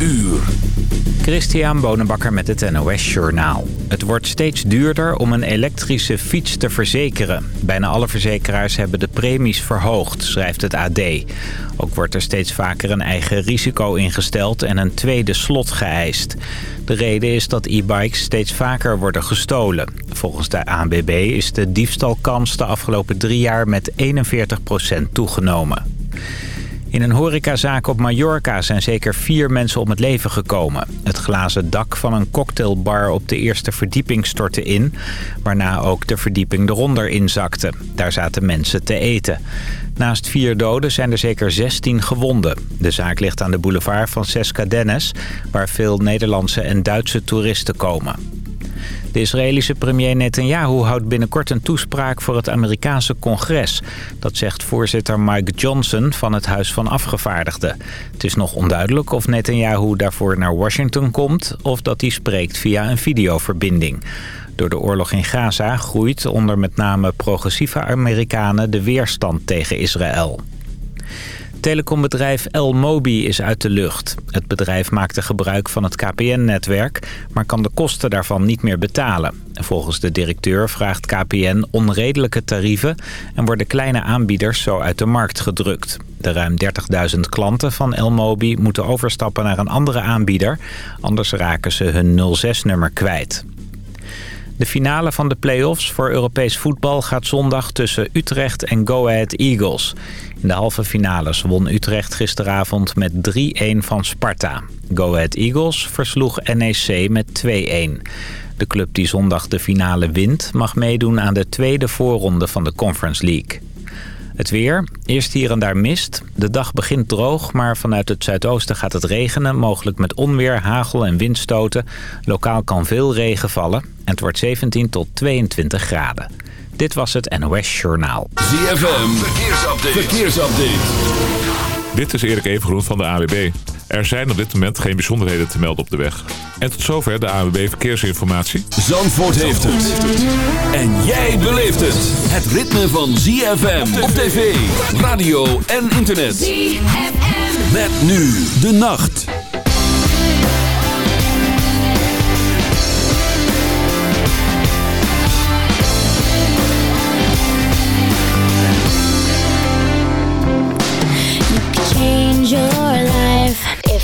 uur. Christian Bonenbakker met het NOS Journaal. Het wordt steeds duurder om een elektrische fiets te verzekeren. Bijna alle verzekeraars hebben de premies verhoogd, schrijft het AD. Ook wordt er steeds vaker een eigen risico ingesteld en een tweede slot geëist. De reden is dat e-bikes steeds vaker worden gestolen. Volgens de ANBB is de diefstalkans de afgelopen drie jaar met 41% toegenomen. In een horecazaak op Mallorca zijn zeker vier mensen om het leven gekomen. Het glazen dak van een cocktailbar op de eerste verdieping stortte in... waarna ook de verdieping eronder inzakte. Daar zaten mensen te eten. Naast vier doden zijn er zeker 16 gewonden. De zaak ligt aan de boulevard van Dennis, waar veel Nederlandse en Duitse toeristen komen. De Israëlische premier Netanyahu houdt binnenkort een toespraak voor het Amerikaanse congres. Dat zegt voorzitter Mike Johnson van het Huis van Afgevaardigden. Het is nog onduidelijk of Netanyahu daarvoor naar Washington komt... of dat hij spreekt via een videoverbinding. Door de oorlog in Gaza groeit onder met name progressieve Amerikanen de weerstand tegen Israël. Telecombedrijf El Mobi is uit de lucht. Het bedrijf maakte gebruik van het KPN-netwerk... maar kan de kosten daarvan niet meer betalen. Volgens de directeur vraagt KPN onredelijke tarieven... en worden kleine aanbieders zo uit de markt gedrukt. De ruim 30.000 klanten van El Mobi moeten overstappen naar een andere aanbieder... anders raken ze hun 06-nummer kwijt. De finale van de play-offs voor Europees voetbal gaat zondag tussen Utrecht en Go Ahead Eagles. In de halve finales won Utrecht gisteravond met 3-1 van Sparta. Go Ahead Eagles versloeg NEC met 2-1. De club die zondag de finale wint mag meedoen aan de tweede voorronde van de Conference League. Het weer. Eerst hier en daar mist. De dag begint droog, maar vanuit het zuidoosten gaat het regenen. Mogelijk met onweer, hagel en windstoten. Lokaal kan veel regen vallen. En het wordt 17 tot 22 graden. Dit was het NOS Journaal. ZFM. Verkeersupdate. Verkeersupdate. Dit is Erik Evengroen van de AWB. Er zijn op dit moment geen bijzonderheden te melden op de weg. En tot zover de AWB Verkeersinformatie. Zandvoort heeft het. En jij beleeft het. Het ritme van ZFM op tv, radio en internet. ZFM. Met nu de nacht.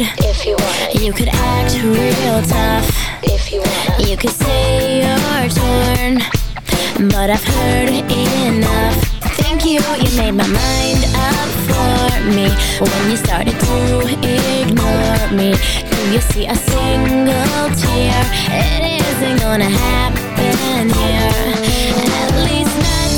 If you want it. You could act real tough if you want. You could say you're torn, but I've heard enough. Thank you, you made my mind up for me when you started to ignore me. Do you see a single tear? It isn't gonna happen here. At least According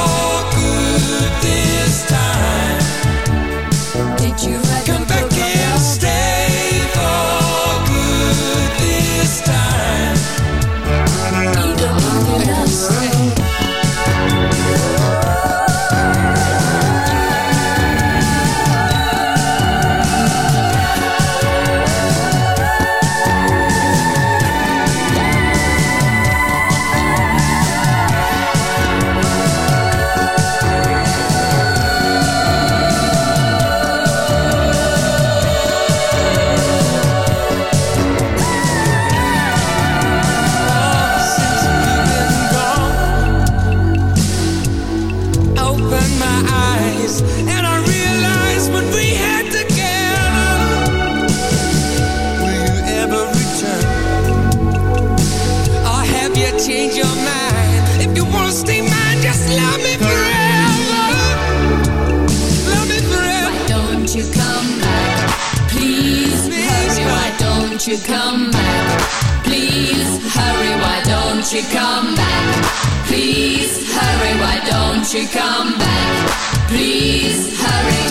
She come back? Please hurry.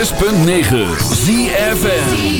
106.9 ZFN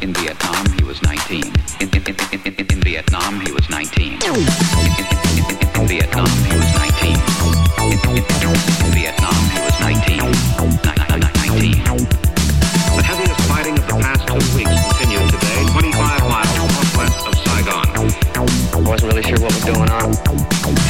In Vietnam, he was 19. In, in, in, in, in, in Vietnam, he was 19. In, in, in, in Vietnam, he was 19. In, in, in Vietnam, he was 19. 19. The heaviest fighting of the past two weeks continued today, 25 miles northwest of Saigon. I wasn't really sure what was going on.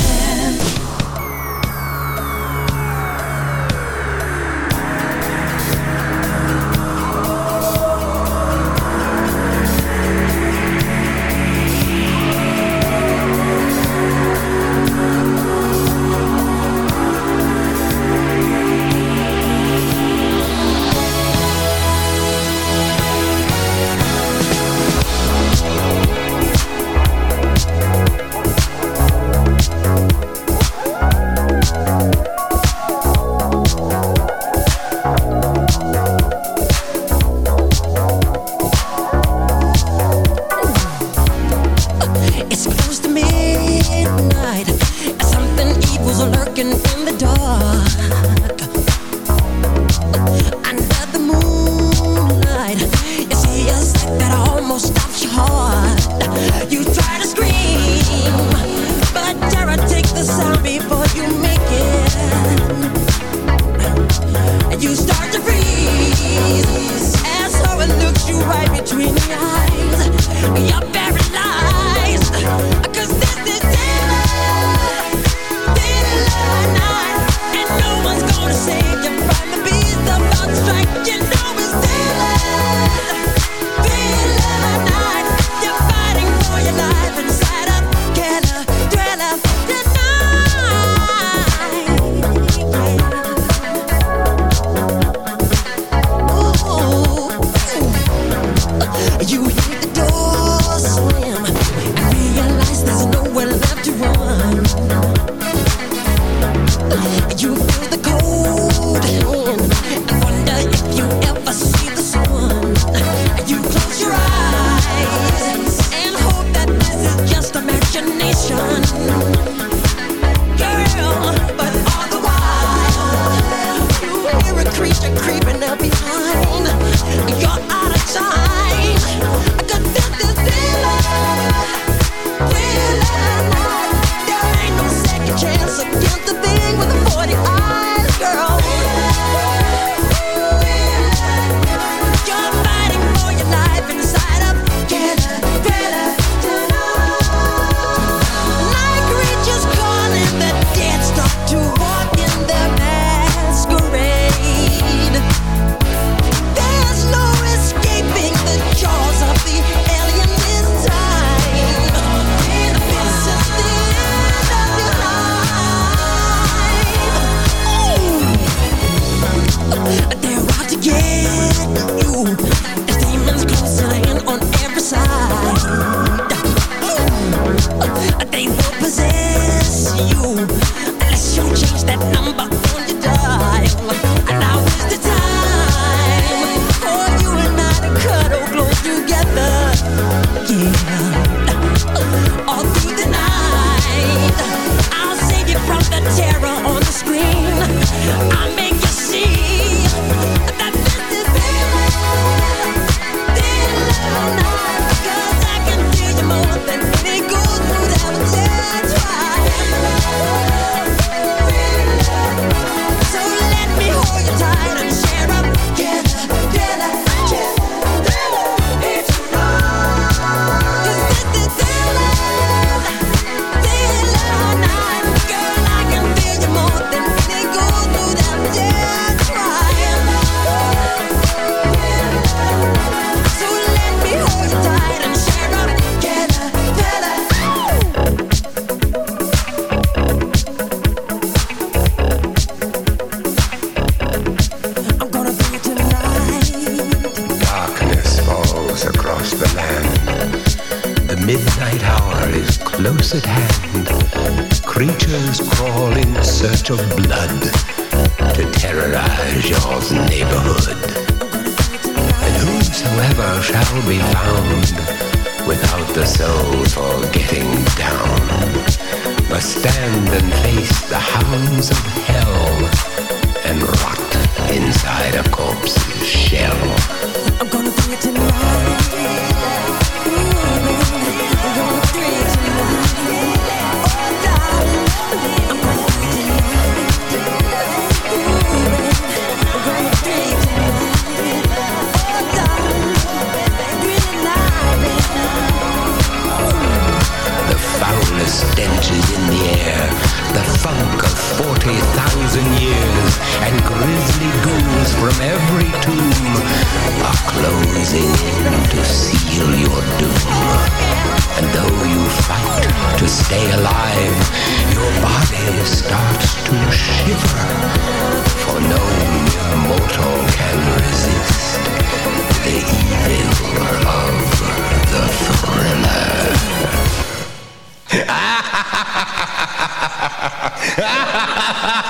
Ha ha ha!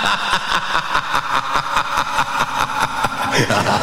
ha!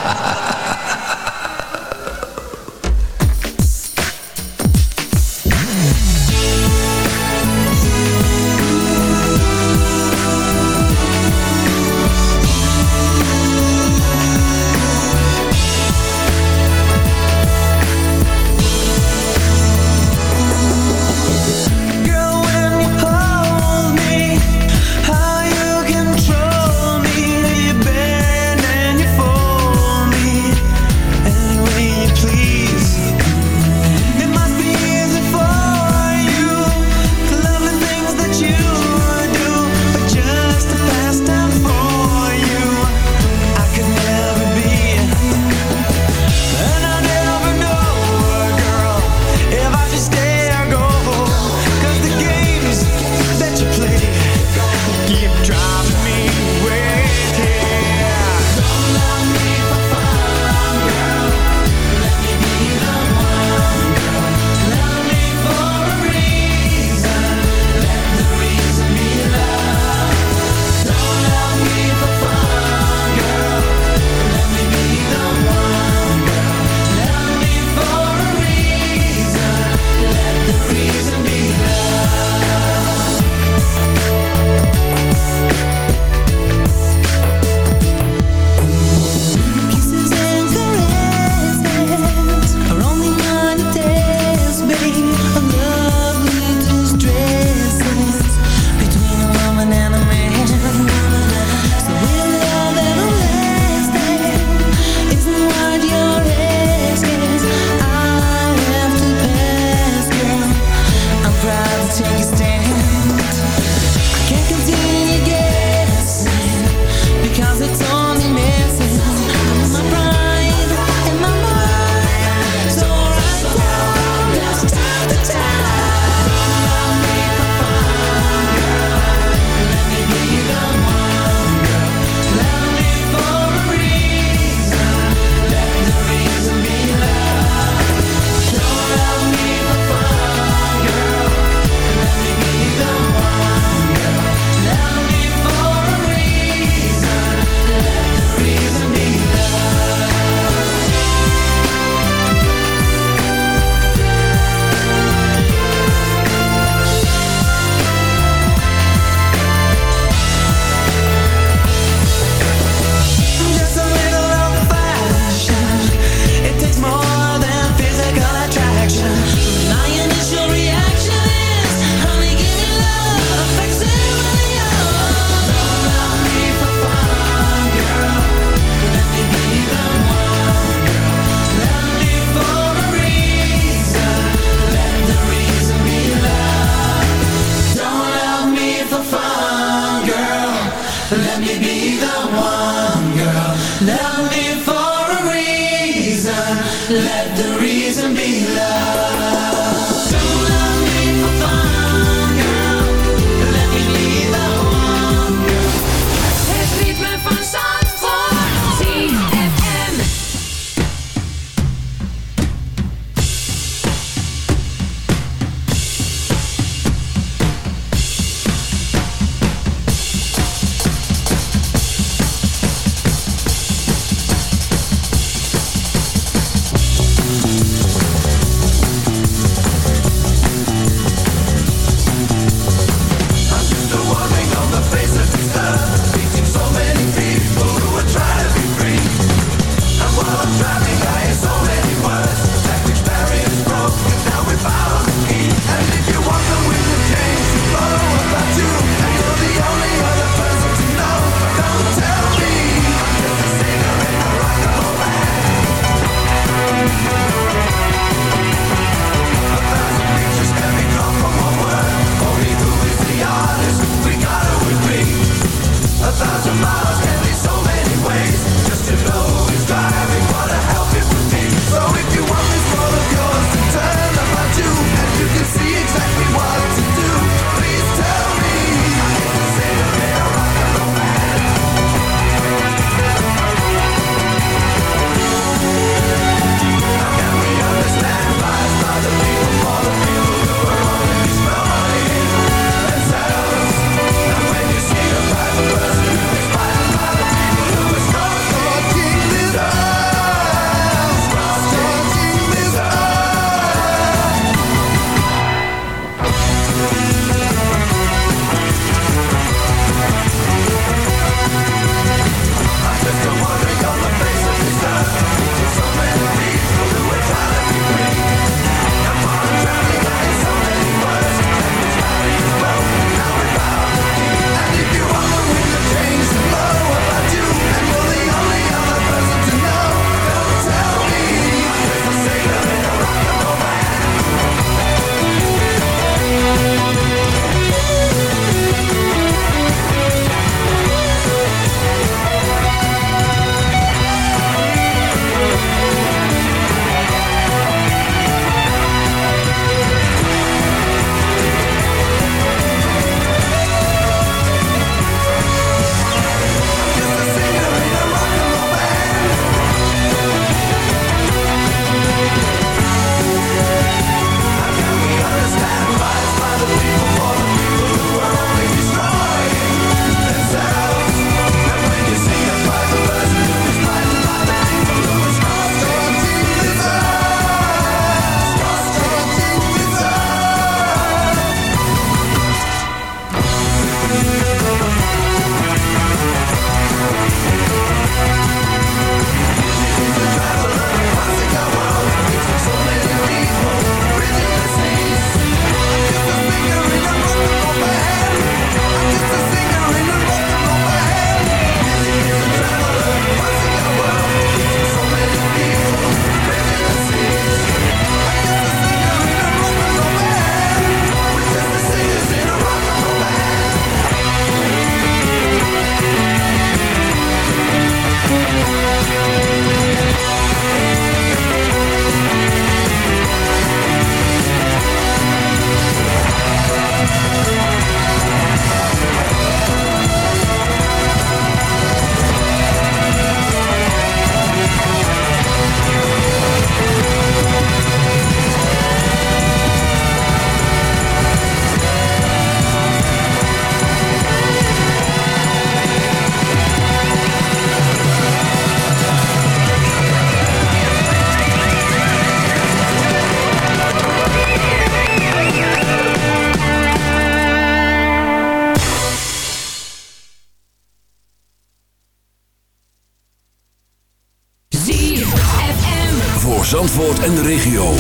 En de regio.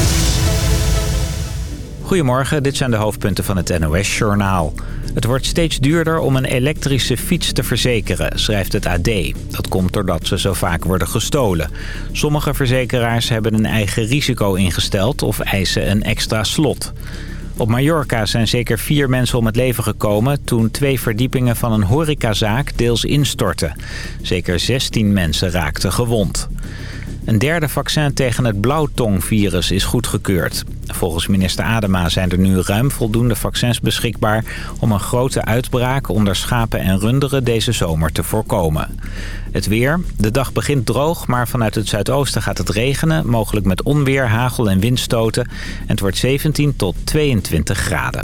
Goedemorgen, dit zijn de hoofdpunten van het NOS-journaal. Het wordt steeds duurder om een elektrische fiets te verzekeren, schrijft het AD. Dat komt doordat ze zo vaak worden gestolen. Sommige verzekeraars hebben een eigen risico ingesteld of eisen een extra slot. Op Mallorca zijn zeker vier mensen om het leven gekomen... toen twee verdiepingen van een horecazaak deels instortten. Zeker 16 mensen raakten gewond. Een derde vaccin tegen het blauwtongvirus is goedgekeurd. Volgens minister Adema zijn er nu ruim voldoende vaccins beschikbaar... om een grote uitbraak onder schapen en runderen deze zomer te voorkomen. Het weer. De dag begint droog, maar vanuit het zuidoosten gaat het regenen... mogelijk met onweer, hagel en windstoten. En het wordt 17 tot 22 graden.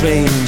Perfect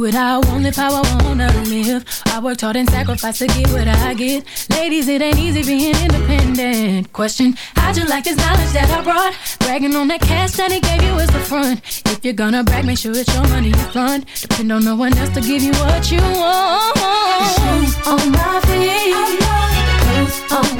This. Do it how I want, live how I wanna live. I worked hard and sacrificed to get what I get. Ladies, it ain't easy being independent. Question, how'd you like this knowledge that I brought? Bragging on that cash that he gave you is the front. If you're gonna brag, make sure it's your money you fund. Depend on no one else to give you what you want. Shoes on my feet, clothes I'm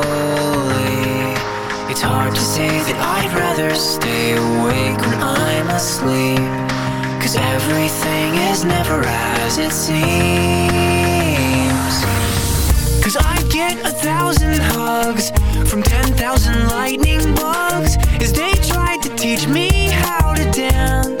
Hard to say that I'd rather stay awake when I'm asleep. Cause everything is never as it seems. Cause I get a thousand hugs from ten thousand lightning bugs as they tried to teach me how to dance.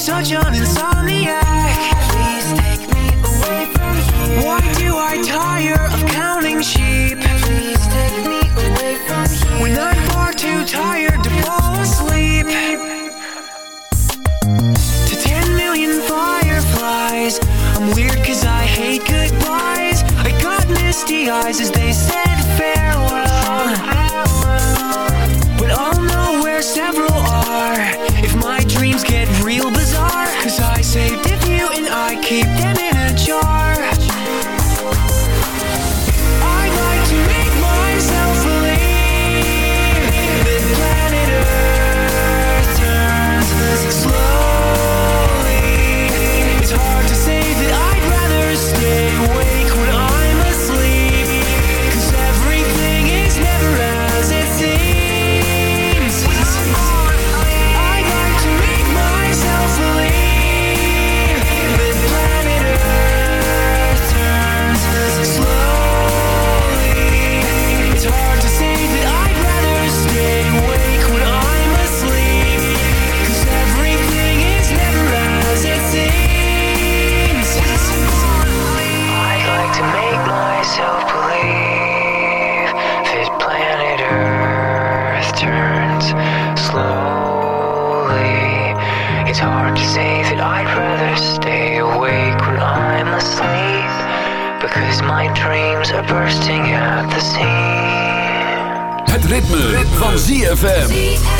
Such an insomniac. Please take me away from here. Why do I tire of counting sheep? Please take me away from here. Far too tired to fall asleep. To ten million fireflies. I'm weird cause I hate goodbyes. I got misty eyes as they said Cause dreams are bursting at the seams. Het ritme, van ZFM.